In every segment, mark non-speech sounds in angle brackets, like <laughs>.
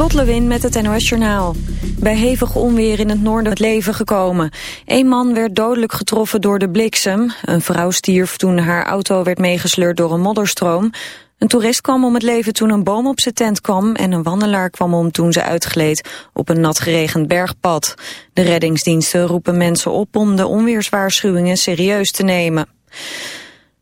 Lot Lewin met het NOS Journaal. Bij hevig onweer in het noorden het leven gekomen. Een man werd dodelijk getroffen door de bliksem. Een vrouw stierf toen haar auto werd meegesleurd door een modderstroom. Een toerist kwam om het leven toen een boom op zijn tent kwam... en een wandelaar kwam om toen ze uitgleed op een nat geregend bergpad. De reddingsdiensten roepen mensen op om de onweerswaarschuwingen serieus te nemen.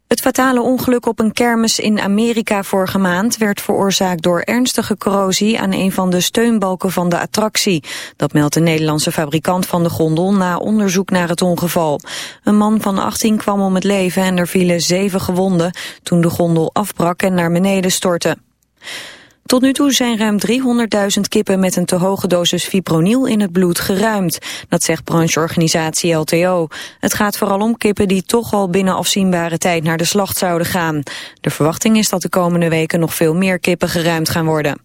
Het fatale ongeluk op een kermis in Amerika vorige maand werd veroorzaakt door ernstige corrosie aan een van de steunbalken van de attractie. Dat meldt de Nederlandse fabrikant van de gondel na onderzoek naar het ongeval. Een man van 18 kwam om het leven en er vielen zeven gewonden toen de gondel afbrak en naar beneden stortte. Tot nu toe zijn ruim 300.000 kippen met een te hoge dosis fipronil in het bloed geruimd. Dat zegt brancheorganisatie LTO. Het gaat vooral om kippen die toch al binnen afzienbare tijd naar de slacht zouden gaan. De verwachting is dat de komende weken nog veel meer kippen geruimd gaan worden.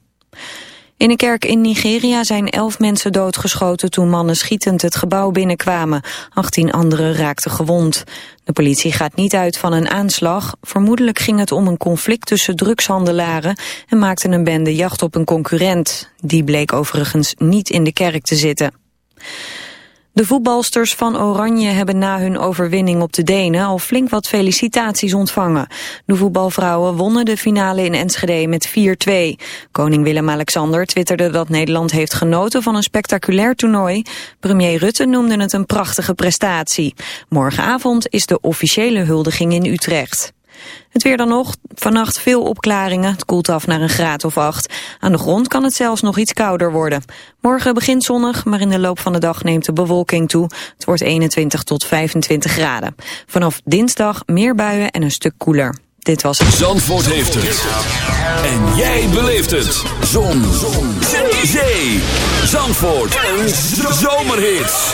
In een kerk in Nigeria zijn elf mensen doodgeschoten toen mannen schietend het gebouw binnenkwamen. 18 anderen raakten gewond. De politie gaat niet uit van een aanslag. Vermoedelijk ging het om een conflict tussen drugshandelaren en maakte een bende jacht op een concurrent. Die bleek overigens niet in de kerk te zitten. De voetbalsters van Oranje hebben na hun overwinning op de Denen al flink wat felicitaties ontvangen. De voetbalvrouwen wonnen de finale in Enschede met 4-2. Koning Willem-Alexander twitterde dat Nederland heeft genoten van een spectaculair toernooi. Premier Rutte noemde het een prachtige prestatie. Morgenavond is de officiële huldiging in Utrecht. Het weer dan nog. Vannacht veel opklaringen. Het koelt af naar een graad of acht. Aan de grond kan het zelfs nog iets kouder worden. Morgen begint zonnig, maar in de loop van de dag neemt de bewolking toe. Het wordt 21 tot 25 graden. Vanaf dinsdag meer buien en een stuk koeler. Dit was het. Zandvoort heeft het. En jij beleeft het. Zon. Zon. Zee. Zandvoort. Een zomerhit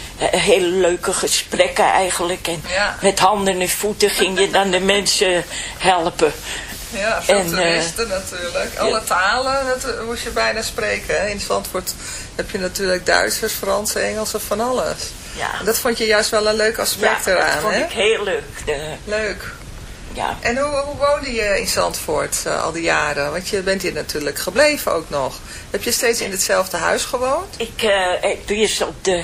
hele leuke gesprekken eigenlijk. En ja. met handen en voeten ging je dan de <laughs> mensen helpen. Ja, veel en, toeristen uh, natuurlijk. Alle ja. talen dat moest je bijna spreken. Hè? In Zandvoort heb je natuurlijk Duitsers, Frans, Engels of van alles. Ja. En dat vond je juist wel een leuk aspect ja, eraan, hè? dat vond hè? ik heel leuk. De... Leuk. Ja. En hoe, hoe woonde je in Zandvoort uh, al die jaren? Want je bent hier natuurlijk gebleven ook nog. Heb je steeds in hetzelfde huis gewoond? Ik, uh, ik ben eerst op de